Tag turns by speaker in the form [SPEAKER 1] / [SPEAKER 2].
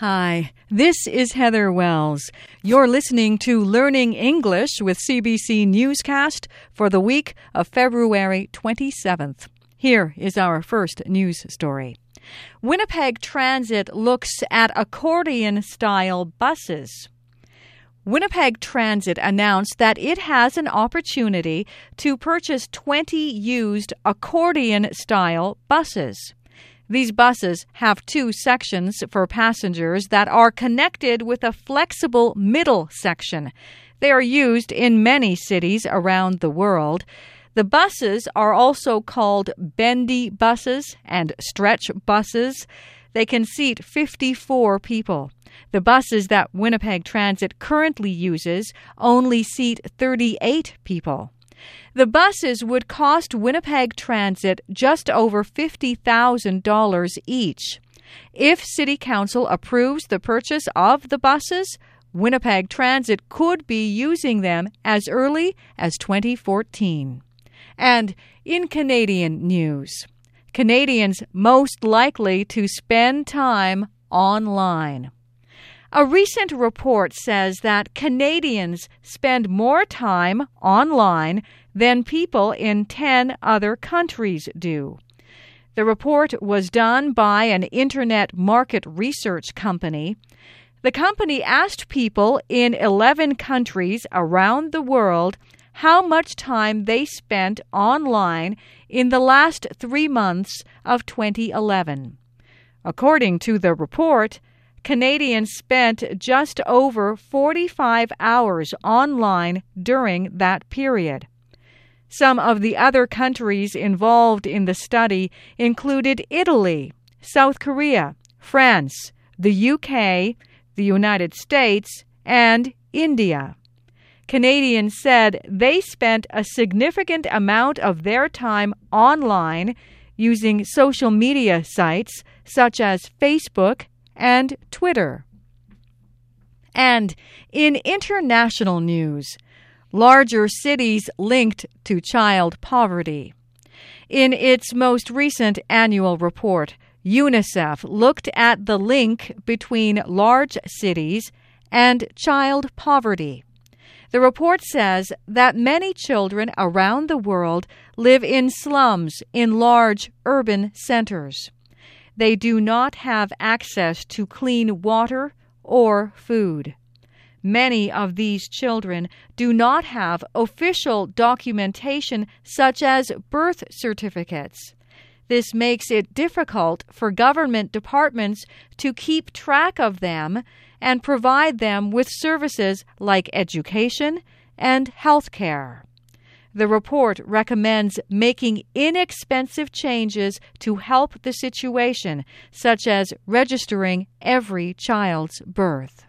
[SPEAKER 1] Hi, this is Heather Wells. You're listening to Learning English with CBC Newscast for the week of February 27th. Here is our first news story. Winnipeg Transit looks at accordion style buses. Winnipeg Transit announced that it has an opportunity to purchase 20 used accordion style buses. These buses have two sections for passengers that are connected with a flexible middle section. They are used in many cities around the world. The buses are also called bendy buses and stretch buses. They can seat 54 people. The buses that Winnipeg Transit currently uses only seat 38 people. The buses would cost Winnipeg Transit just over $50,000 each. If City Council approves the purchase of the buses, Winnipeg Transit could be using them as early as 2014. And in Canadian news, Canadians most likely to spend time online. A recent report says that Canadians spend more time online than people in 10 other countries do. The report was done by an internet market research company. The company asked people in 11 countries around the world how much time they spent online in the last three months of 2011. According to the report, Canadians spent just over 45 hours online during that period. Some of the other countries involved in the study included Italy, South Korea, France, the UK, the United States, and India. Canadians said they spent a significant amount of their time online using social media sites such as Facebook and Twitter. And in international news, larger cities linked to child poverty. In its most recent annual report, UNICEF looked at the link between large cities and child poverty. The report says that many children around the world live in slums in large urban centers. They do not have access to clean water or food. Many of these children do not have official documentation such as birth certificates. This makes it difficult for government departments to keep track of them and provide them with services like education and health care. The report recommends making inexpensive changes to help the situation, such as registering every child's birth.